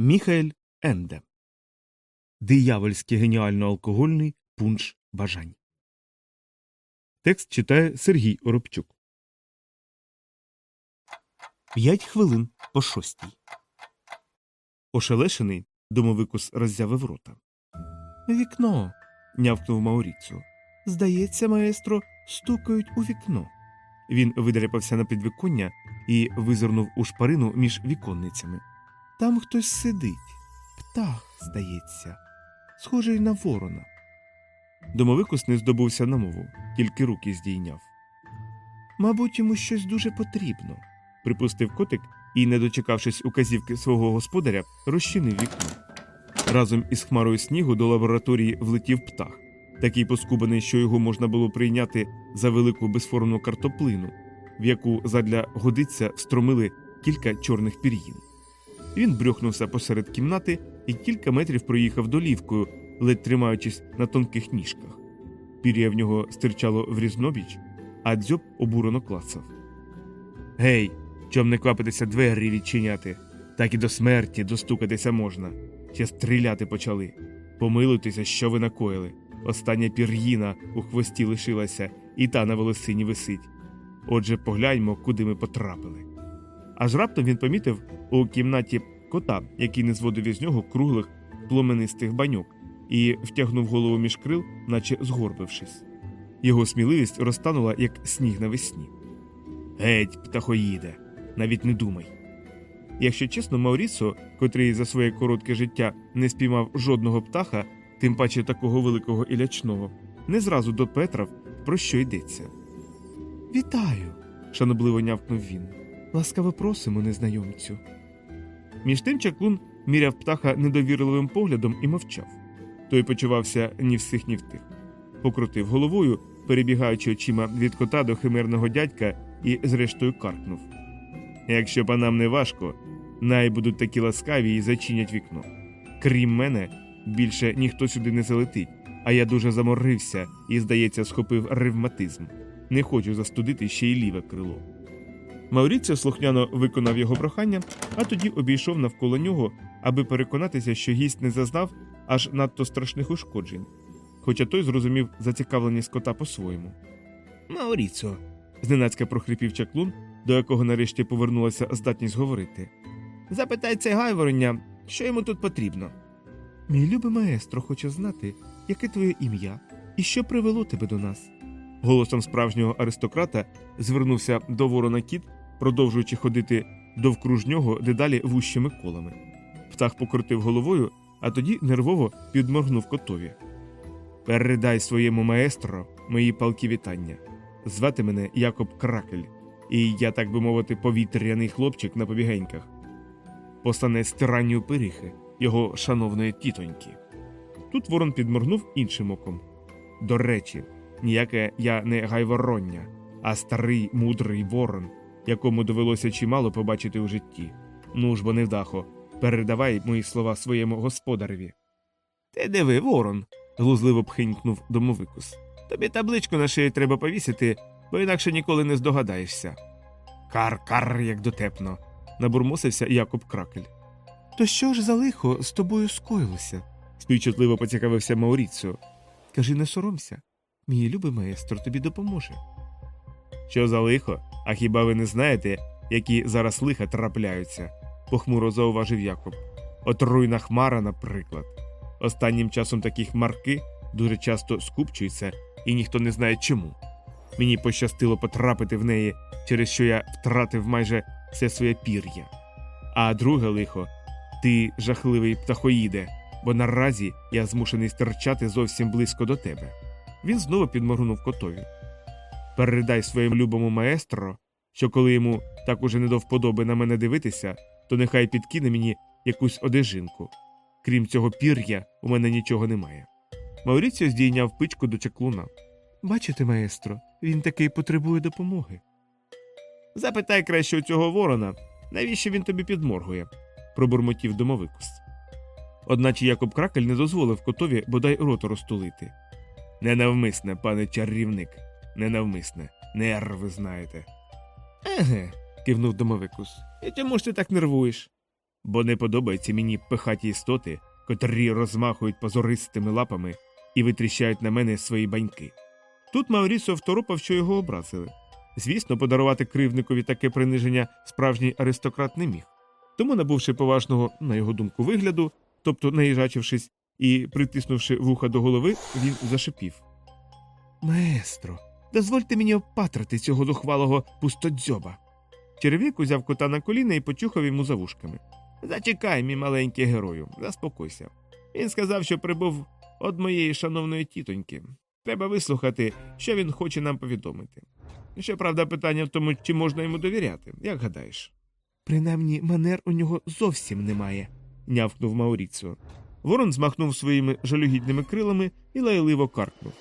Міхаель Енде. Диявольський геніально алкогольний пунш бажань. Текст читає Сергій Оробчук. П'ять хвилин по шостій. Ошелешений домовикус роззявив рота. Вікно. нявкнув Мауріцу. Здається, маестро стукають у вікно. Він видряпався на підвіконня і визирнув у шпарину між віконницями. Там хтось сидить. Птах, здається, схожий на ворона. Домовикус не здобувся на мову, тільки руки здійняв. Мабуть, йому щось дуже потрібно, припустив котик і, не дочекавшись указівки свого господаря, розчинив вікно. Разом із хмарою снігу до лабораторії влетів птах, такий поскубаний, що його можна було прийняти за велику безформну картоплину, в яку задля годиться встромили кілька чорних пір'їн. Він брюхнувся посеред кімнати і кілька метрів проїхав долівкою, ледь тримаючись на тонких ніжках. Пір'я в нього стирчало в різнобіч, а дзьоб обурено клацав. Гей, чом не квапитися двері відчиняти, так і до смерті достукатися можна. Ще стріляти почали. Помилуйтеся, що ви накоїли. Остання пір'їна у хвості лишилася, і та на волосині висить. Отже, погляньмо, куди ми потрапили. Аж раптом він помітив у кімнаті кота, який не зводив із нього круглих пломенистих баньок, і втягнув голову між крил, наче згорбившись. Його сміливість розтанула, як сніг навесні. Геть, птахоїде, навіть не думай. Якщо чесно, Маурісо, котрий за своє коротке життя не спіймав жодного птаха, тим паче такого великого і лячного, не зразу допетрав, про що йдеться. Вітаю, шанобливо нявкнув він. Ласкаво просимо, незнайомцю. Між тим чаклун міряв птаха недовірливим поглядом і мовчав. Той почувався ні в сих, ні в тих. Покрутив головою, перебігаючи очима від кота до химерного дядька, і, зрештою, каркнув. Якщо панам не важко, най будуть такі ласкаві і зачинять вікно. Крім мене, більше ніхто сюди не залетить, а я дуже заморився і, здається, схопив ревматизм. Не хочу застудити ще й ліве крило. Мауріціо слухняно виконав його прохання, а тоді обійшов навколо нього, аби переконатися, що гість не зазнав аж надто страшних ушкоджень. Хоча той зрозумів зацікавленість кота по-своєму. Мауріцо. зненацька прохрипів чаклун, до якого нарешті повернулася здатність говорити. Запитай це гайворення, що йому тут потрібно. Мій любий маестро хоче знати, яке твоє ім'я і що привело тебе до нас. Голосом справжнього аристократа звернувся до ворона кіт, продовжуючи ходити довкруж нього дедалі вущими колами. Птах покрутив головою, а тоді нервово підморгнув котові. Передай своєму маестро мої палки вітання. Звати мене Якоб Кракель, і я, так би мовити, повітряний хлопчик на побігеньках. Посланець тиранню пиріхи, його шановної тітоньки. Тут ворон підморгнув іншим оком. До речі, ніяке я не гайвороння, а старий мудрий ворон, якому довелося чимало побачити у житті. Ну ж бо невдахо, передавай мої слова своєму господареві. Ти диви, ворон, глузливо пхинькнув домовикус. Тобі табличку на шиї треба повісити, бо інакше ніколи не здогадаєшся. Кар, кар, як дотепно, набурмосився Якоб Кракель. То що ж за лихо з тобою скоїлося? співчутливо поцікавився Мауріціо. Кажи, не соромся. Мій любий маестро тобі допоможе. Що за лихо? А хіба ви не знаєте, які зараз лиха трапляються? похмуро зауважив Якоб. Отруйна хмара, наприклад. Останнім часом такі хмарки дуже часто скупчуються, і ніхто не знає чому. Мені пощастило потрапити в неї, через що я втратив майже все своє пір'я. А друге лихо ти жахливий птахоїде, бо наразі я змушений стирчати зовсім близько до тебе. Він знову підморгнув котові. Передай своєму любому маестро, що коли йому так уже не до вподоби на мене дивитися, то нехай підкине мені якусь одежинку. Крім цього пір'я, у мене нічого немає. Мауріціо здійняв пичку до чеклуна. Бачите, маестро, він таки потребує допомоги. Запитай краще у цього ворона, навіщо він тобі підморгує, пробурмотів домовикус. Одначе Якоб Кракель не дозволив котові бодай роту розтулити. Ненавмисне, пане чарівник, ненавмисне, нерви знаєте. Еге, кивнув домовикус. І чому ж ти так нервуєш? бо не подобаються мені пихаті істоти, котрі розмахують позористими лапами і витріщають на мене свої баньки. Тут Маурісо второпав, що його образили. Звісно, подарувати кривдникові таке приниження справжній аристократ не міг. Тому, набувши поважного, на його думку, вигляду, тобто наїжачившись і притиснувши вуха до голови, він зашипів. Маестро, дозвольте мені опатрати цього духвалого пустодзьоба. Черевік узяв кота на коліна і почухав йому за вушками. Зачекай, мій маленький герою, заспокойся. Він сказав, що прибув од моєї шановної тітоньки. Треба вислухати, що він хоче нам повідомити. Щоправда, питання в тому, чи можна йому довіряти, як гадаєш? Принаймні, манер у нього зовсім немає, нявкнув Мауріціо. Ворон змахнув своїми жалюгідними крилами і лайливо каркнув.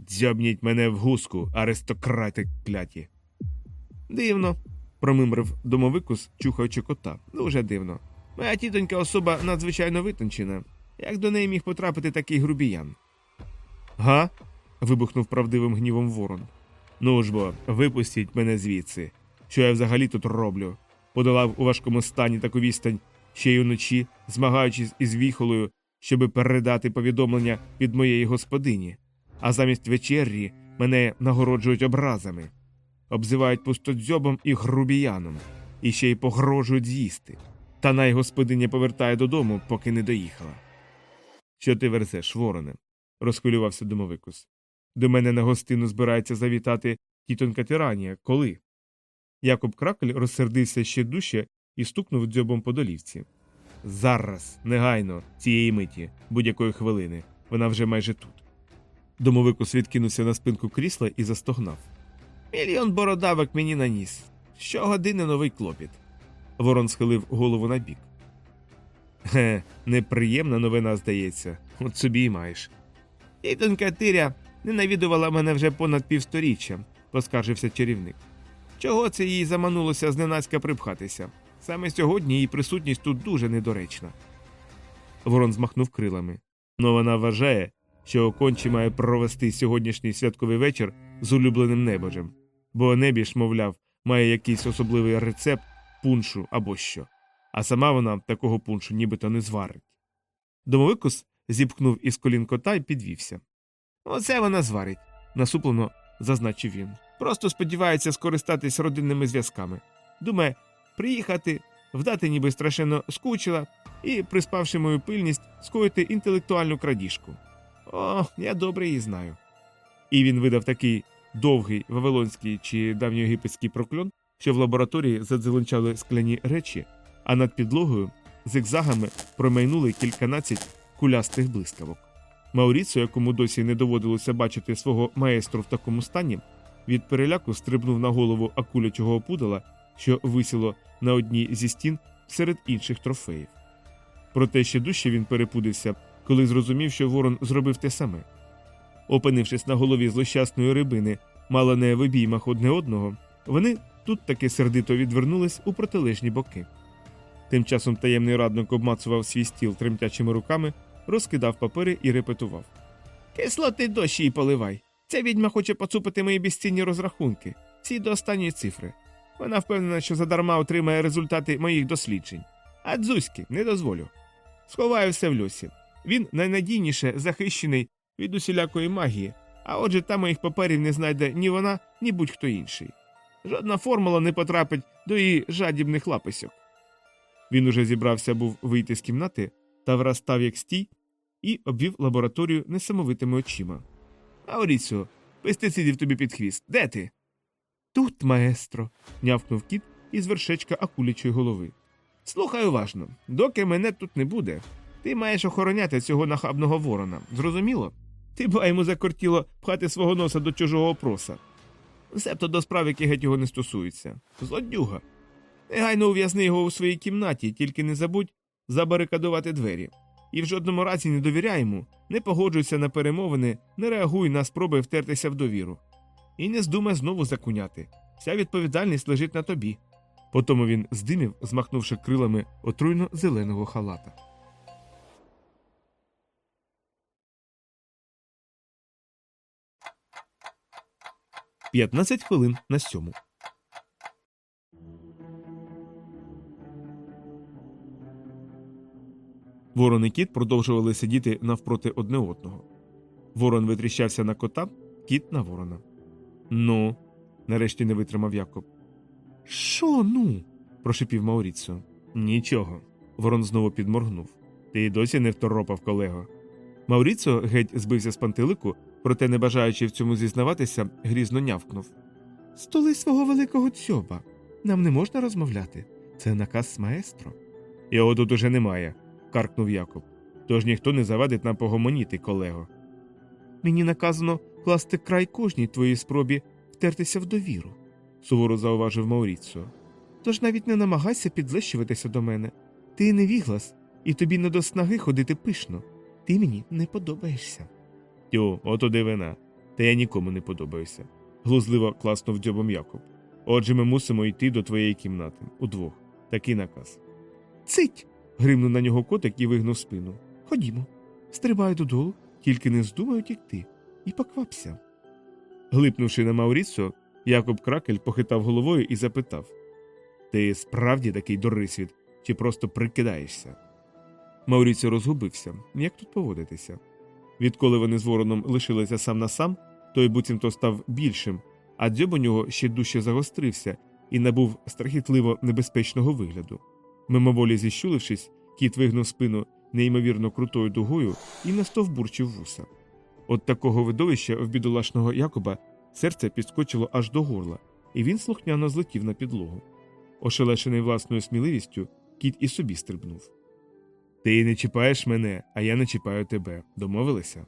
Дзьобніть мене в гуску, аристократи кляті. Дивно, промимрив домовикус, чухаючи кота. Дуже дивно. Моя тітонька особа надзвичайно витончена. Як до неї міг потрапити такий грубіян? Га? вибухнув правдивим гнівом ворон. Ну ж бо, випустіть мене звідси. Що я взагалі тут роблю? Подолав у важкому стані таку відстань ще й уночі, змагаючись із віхолою, щоби передати повідомлення від моєї господині, а замість вечеррі мене нагороджують образами, обзивають пустодзьобом і грубіяном, і ще й погрожують з'їсти. Та най господиня повертає додому, поки не доїхала. Що ти верзеш, вороне? розхвилювався домовикус. До мене на гостину збирається завітати тітонька тиранія. Коли? Якоб Кракль розсердився ще дужче і стукнув дзьобом по долівці. Зараз, негайно, цієї миті, будь-якої хвилини. Вона вже майже тут. Домовикус відкинувся на спинку крісла і застогнав. Мільйон бородавок мені наніс. Щогодини новий клопіт. Ворон схилив голову на бік. Ге, неприємна новина, здається, от собі й маєш. Тітонька Тиря не навідувала мене вже понад півсторіччя, поскаржився чарівник. Чого це їй заманулося зненацька припхатися? Саме сьогодні її присутність тут дуже недоречна. Ворон змахнув крилами. Но вона вважає, що окончі має провести сьогоднішній святковий вечір з улюбленим небожем, бо небіж, мовляв, має якийсь особливий рецепт пуншу або що, а сама вона такого пуншу нібито не зварить. Домовикус зіпхнув із колін кота і підвівся. Оце вона зварить, насуплено зазначив він. Просто сподівається скористатись родинними зв'язками. Думає, приїхати, вдати, ніби страшенно скучила, і, приспавши мою пильність, скоїти інтелектуальну крадіжку. О, я добре її знаю. І він видав такий довгий вавилонський чи давньоєгипетський прокльон, що в лабораторії задзеленчали скляні речі, а над підлогою зигзагами промайнули кільканадцять кулястих блискавок. Мауріцо, якому досі не доводилося бачити свого маестру в такому стані, від переляку стрибнув на голову акулячого опудала, що висіло на одній зі стін серед інших трофеїв. Проте ще дужче він перепудився, коли зрозумів, що ворон зробив те саме. Опинившись на голові злощасної рибини, мало не в обіймах одне одного, вони тут таки сердито відвернулись у протилежні боки. Тим часом таємний радник обмацував свій стіл тремтячими руками, розкидав папери і репетував. Кислоти дощі й поливай. Ця відьма хоче поцупити мої безцінні розрахунки, всі до останньої цифри. Вона впевнена, що задарма отримає результати моїх досліджень. А дзузьки не дозволю. Сховаю все в льосі. Він найнадійніше захищений від усілякої магії, а отже, там моїх паперів не знайде ні вона, ні будь-хто інший. Жодна формула не потрапить до її жадібних лаписьок. Він уже зібрався був вийти з кімнати та враз став як стій і обвів лабораторію несамовитими очима. Ауріціо, пестицидів тобі під хвіст. Де ти? Тут, маестро, нявкнув кіт із вершечка акулячої голови. Слухай уважно, доки мене тут не буде, ти маєш охороняти цього нахабного ворона. Зрозуміло? Ти ба йому закортіло пхати свого носа до чужого проса. Себто до справ, які геть його не стосуються. Злодюга. Негайно ув'язни його у своїй кімнаті, тільки не забудь забарикадувати двері. І в жодному разі не довіряй йому, не погоджуйся на перемовини, не реагуй на спроби втертися в довіру. І не здумай знову закуняти. Вся відповідальність лежить на тобі. Потому він здимів, змахнувши крилами отруйно зеленого халата. П'ятнадцять хвилин на сьому. Ворон і кіт продовжували сидіти навпроти одне одного. Ворон витріщався на кота, кіт на ворона. Ну, нарешті не витримав Якоб. Що ну? прошепів Мауріцо. Нічого. Ворон знову підморгнув. Ти й досі не второпав, колего. Мауріцо геть збився з пантелику, проте, не бажаючи в цьому зізнаватися, грізно нявкнув. Столи свого великого цьоба. Нам не можна розмовляти. Це наказ маестро. Його тут уже немає, каркнув Якоб. Тож ніхто не завадить нам погомоніти, колего. Мені наказано класти край кожній твоїй спробі втертися в довіру, суворо зауважив Мауріцо. Тож навіть не намагайся підлещуватися до мене. Ти невіглас, і тобі не до снаги ходити пишно. Ти мені не подобаєшся. Тю, ото дивина. Та я нікому не подобаюся. глузливо класнув дзьобом Якоб. Отже, ми мусимо йти до твоєї кімнати удвох. Такий наказ. Цить. гримнув на нього котик і вигнув спину. Ходімо. Стрибай додолу, тільки не здумай утікти, і поквапся. Глипнувши на Мауріцо, Якоб Кракель похитав головою і запитав Ти справді такий дорисвіт, чи просто прикидаєшся? Мауріцо розгубився. Як тут поводитися? Відколи вони з вороном лишилися сам на сам, той буцімто став більшим, а дзьоб у нього ще дужче загострився і набув страхітливо небезпечного вигляду. Мимоволі зіщулившись, кіт вигнув спину неймовірно крутою дугою і настовбурчив вуса. От такого видовища в бідолашного Якоба серце підскочило аж до горла, і він слухняно злетів на підлогу. Ошелешений власною сміливістю, кіт і собі стрибнув. Ти не чіпаєш мене, а я не чіпаю тебе. Домовилися?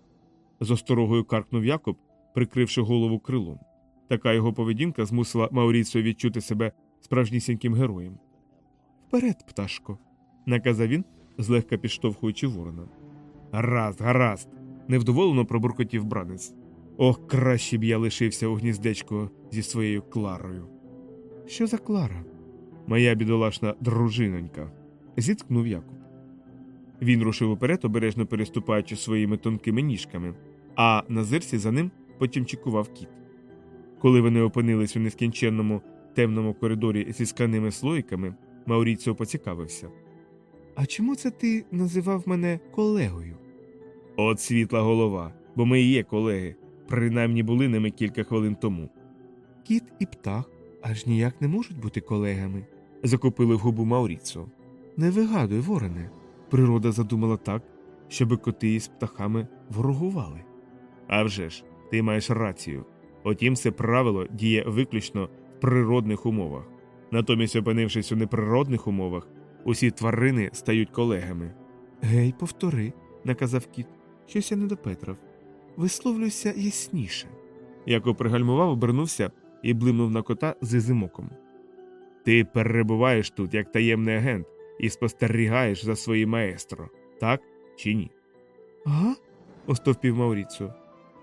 З осторогою каркнув Якоб, прикривши голову крилом. Така його поведінка змусила Мауріцію відчути себе справжнісіньким героєм. Вперед, пташко, наказав він, злегка підштовхуючи ворона. Гаразд, гаразд. невдоволено пробуркотів бранець. Ох, краще б я лишився у гніздечку зі своєю Кларою. Що за Клара? Моя бідолашна дружинонька, зіткнув Якуб. Він рушив уперед, обережно переступаючи своїми тонкими ніжками, а на зерсі за ним потім чекував кіт. Коли вони опинились у нескінченному темному коридорі зі сканими слоїками, Мауріціо поцікавився. А чому це ти називав мене колегою? От світла голова, бо ми і є колеги, принаймні були ними кілька хвилин тому. Кіт і птах аж ніяк не можуть бути колегами, закопили в губу Мауріцо. Не вигадуй, вороне. Природа задумала так, щоби коти із птахами ворогували. А вже ж, ти маєш рацію. Утім, це правило діє виключно в природних умовах. Натомість, опинившись у неприродних умовах, усі тварини стають колегами. Гей, повтори, наказав кіт. Щось я не допетрав. Висловлюйся ясніше. Яко пригальмував, обернувся і блимнув на кота з ізимоком. Ти перебуваєш тут як таємний агент і спостерігаєш за своїм маестро, так чи ні? Ага, остовпів Мауріцо.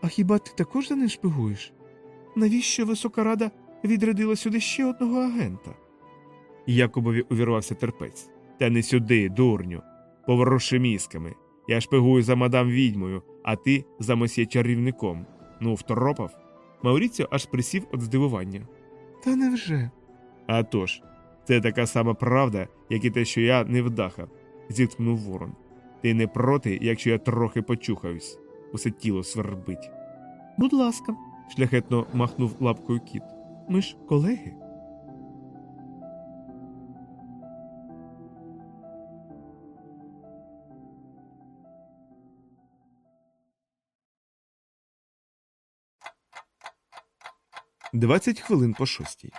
А хіба ти також за ним шпигуєш? Навіщо висока рада відрядила сюди ще одного агента? Якобові увірвався терпець. Та не сюди, дурню. Поворуши мізками. Я шпигую за мадам відьмою, а ти за мосьє чарівником. Ну, второпав. Мауріціо аж присів від здивування. Та невже? А тож, це така сама правда, як і те, що я не вдаха, зіткнув ворон. Ти не проти, якщо я трохи почухаюсь, усе тіло свербить. Будь ласка, шляхетно махнув лапкою кіт. Ми ж колеги. Двадцять хвилин по шостій.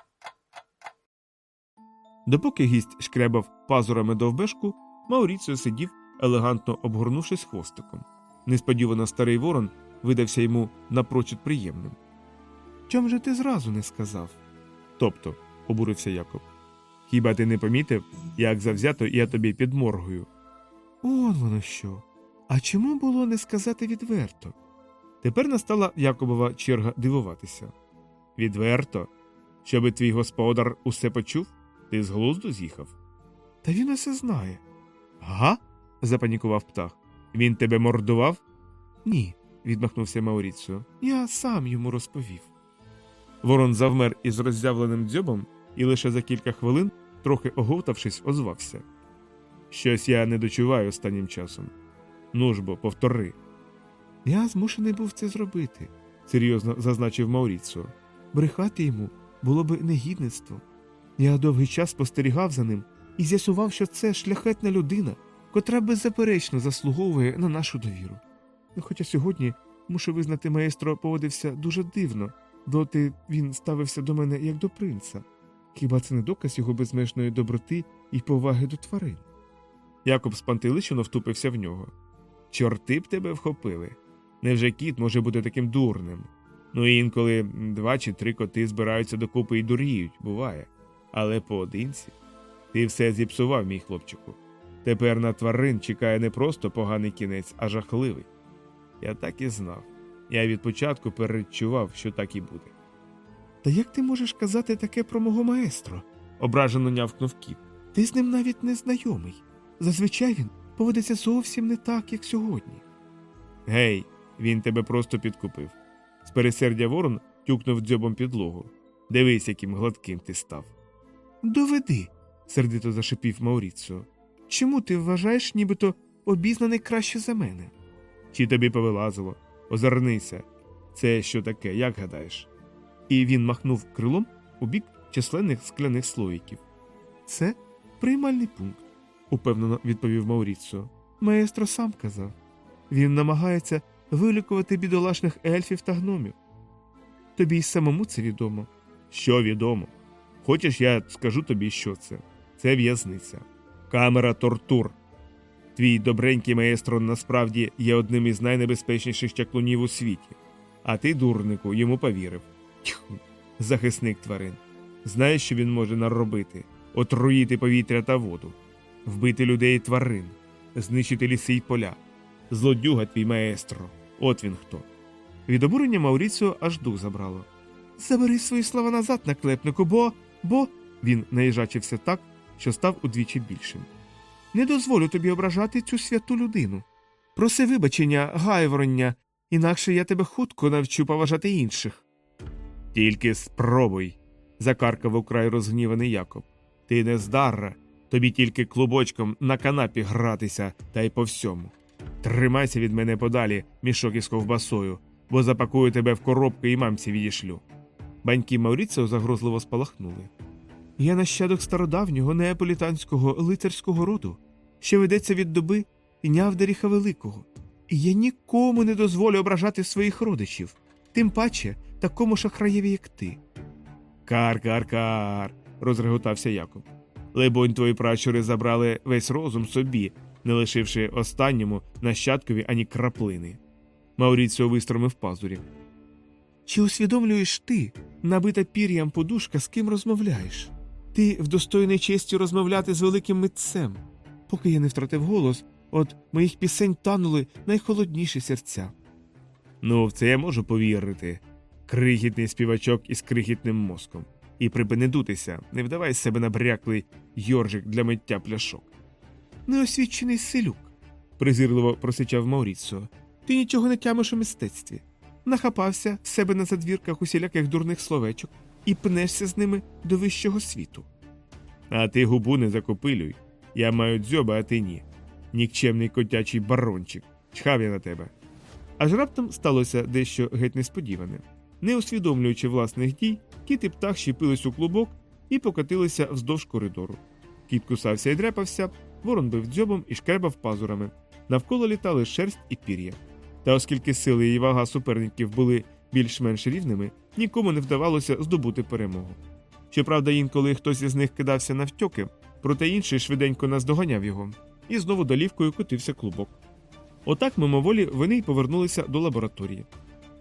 Допоки гість шкрябав пазурами довбешку, Мауріціо сидів, елегантно обгорнувшись хвостиком. Несподівано старий ворон видався йому напрочуд приємним. Чом же ти зразу не сказав? Тобто, обурився Якоб. Хіба ти не помітив, як завзято я тобі підморгую? Он воно що. А чому було не сказати відверто? Тепер настала Якобова черга дивуватися. Відверто, щоби твій господар усе почув? Ти з глузду з'їхав? Та він усе знає. Га? запанікував птах. Він тебе мордував? Ні, відмахнувся Мауріціо. Я сам йому розповів. Ворон завмер із роззявленим дзьобом і лише за кілька хвилин, трохи оговтавшись, озвався. Щось я не дочуваю останнім часом. Ну ж бо, повтори. Я змушений був це зробити, серйозно зазначив Мауріцо. Брехати йому було би негідництво. Я довгий час спостерігав за ним і з'ясував, що це шляхетна людина, котра беззаперечно заслуговує на нашу довіру. Хоча сьогодні, мушу визнати, маестро поводився дуже дивно, доти він ставився до мене як до принца. Хіба це не доказ його безмежної доброти і поваги до тварин? Якоб спантеличено втупився в нього. Чорти б тебе вхопили. Невже кіт може бути таким дурним? Ну і інколи два чи три коти збираються докупи і дуріють, буває. Але поодинці. Ти все зіпсував, мій хлопчику. Тепер на тварин чекає не просто поганий кінець, а жахливий. Я так і знав. Я від початку передчував, що так і буде. Та як ти можеш казати таке про мого маестро? ображено нявкнув кіт. Ти з ним навіть не знайомий. Зазвичай він поводиться зовсім не так, як сьогодні. Гей, він тебе просто підкупив. З пересердя ворон тюкнув дзьобом підлогу. Дивись, яким гладким ти став. Доведи, сердито зашипів Мауріцо. Чому ти вважаєш, нібито обізнаний краще за мене? Чи тобі повилазило? Озирнися. Це що таке, як гадаєш? І він махнув крилом у бік численних скляних слоїків. Це приймальний пункт, упевнено відповів Мауріцо. Маестро сам казав. Він намагається вилікувати бідолашних ельфів та гномів. Тобі й самому це відомо. Що відомо? Хочеш, я скажу тобі, що це? Це в'язниця, камера тортур. Твій добренький маестро насправді є одним із найнебезпечніших чаклунів у світі, а ти, дурнику, йому повірив. Тьху, захисник тварин. Знаєш, що він може наробити? Отруїти повітря та воду, вбити людей і тварин, знищити ліси й поля. Злодюга твій маестро. От він хто. Від обурення Мауріціо аж дух забрало. Забери свої слова назад, наклепнику, бо. Бо. Він наїжачився так, що став удвічі більшим. Не дозволю тобі ображати цю святу людину. Проси вибачення, гайвороння, інакше я тебе хутко навчу поважати інших. Тільки спробуй, закаркав украй розгніваний Якоб. Ти не здарра, тобі тільки клубочком на канапі гратися та й по всьому. Тримайся від мене подалі, мішок із ковбасою, бо запакую тебе в коробку і мамці відішлю. Баньки Мауріцео загрозливо спалахнули. Я нащадок стародавнього неаполітанського лицарського роду, що ведеться від доби Нявдаріха Великого, і я нікому не дозволю ображати своїх родичів, тим паче такому шахраєві, як ти. Кар, кар, кар. розреготався Якоб. Либонь, твої пращури забрали весь розум собі, не лишивши останньому нащадкові ані краплини. Мауріціо вистромив пазурі. Чи усвідомлюєш ти, набита пір'ям подушка, з ким розмовляєш? Ти вдостойний честі розмовляти з великим митцем. Поки я не втратив голос, от моїх пісень танули найхолодніші серця. Ну, в це я можу повірити. Крихітний співачок із крихітним мозком. І припини дутися, не вдавай з себе набряклий йоржик для миття пляшок. Неосвічений селюк, презирливо просичав Мауріцо. Ти нічого не тямиш у мистецтві. Нахапався в себе на задвірках усіляких дурних словечок і пнешся з ними до вищого світу. А ти губу не закопилюй. Я маю дзьоба, а ти ні. Нікчемний котячий барончик. Чхав я на тебе. Аж раптом сталося дещо геть несподіване. Не усвідомлюючи власних дій, кіт і птах щепились у клубок і покотилися вздовж коридору. Кіт кусався і дряпався, ворон бив дзьобом і шкребав пазурами. Навколо літали шерсть і пір'я. Та оскільки сили і вага суперників були більш-менш рівними, нікому не вдавалося здобути перемогу. Щоправда, інколи хтось із них кидався навтьоки, проте інший швиденько наздоганяв його, і знову долівкою котився клубок. Отак, мимоволі, вони й повернулися до лабораторії.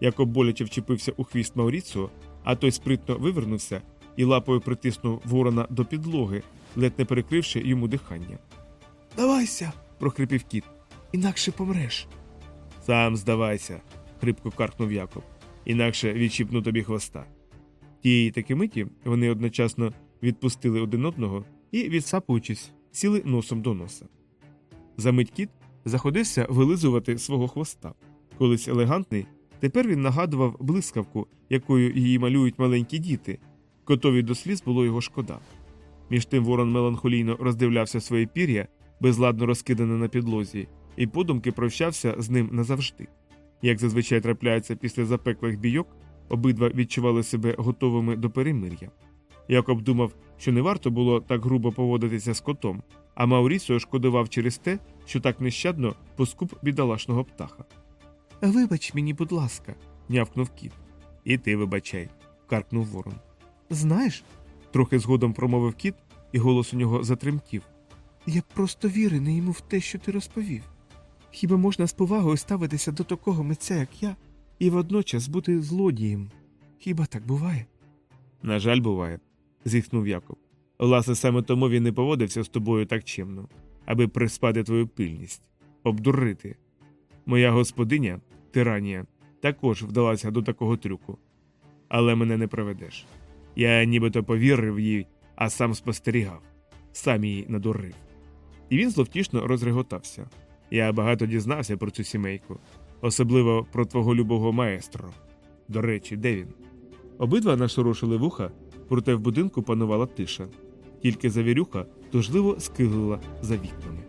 Якоб боляче вчепився у хвіст Мауріцу, а той спритно вивернувся і лапою притиснув ворона до підлоги, ледь не перекривши йому дихання. Давайся, прохрипів кіт, інакше помреш. Сам здавайся, хрипко каркнув Якоб, інакше відчіпну тобі хвоста. Тієї таки миті вони одночасно відпустили один одного і, відсапуючись, сіли носом до носа. Замить кіт заходився вилизувати свого хвоста. Колись елегантний, тепер він нагадував блискавку, якою її малюють маленькі діти. Котові до сліз було його шкода. Між тим ворон меланхолійно роздивлявся своє пір'я безладно розкидане на підлозі, і подумки прощався з ним назавжди. Як зазвичай трапляється після запеклих бійок, обидва відчували себе готовими до перемир'я. Якоб думав, що не варто було так грубо поводитися з котом, а Маурісіо шкодував через те, що так нещадно поскуп бідолашного птаха. Вибач мені, будь ласка, нявкнув кіт. І ти вибачай, каркнув ворон. Знаєш, трохи згодом промовив кіт, і голос у нього затремтів. Я просто вірений йому в те, що ти розповів. Хіба можна з повагою ставитися до такого митця, як я, і водночас бути злодієм? Хіба так буває? На жаль, буває, зітхнув Якоб. Власне, саме тому він не поводився з тобою так чимно, аби приспати твою пильність, обдурити. Моя господиня, тиранія, також вдалася до такого трюку. Але мене не проведеш. Я нібито повірив їй, а сам спостерігав, сам її надурив. І він зловтішно розреготався. Я багато дізнався про цю сімейку, особливо про твого любого маестро. До речі, де він? Обидва нашорошили вуха, проте в будинку панувала тиша, тільки завірюха тужливо скиглила за вікнами.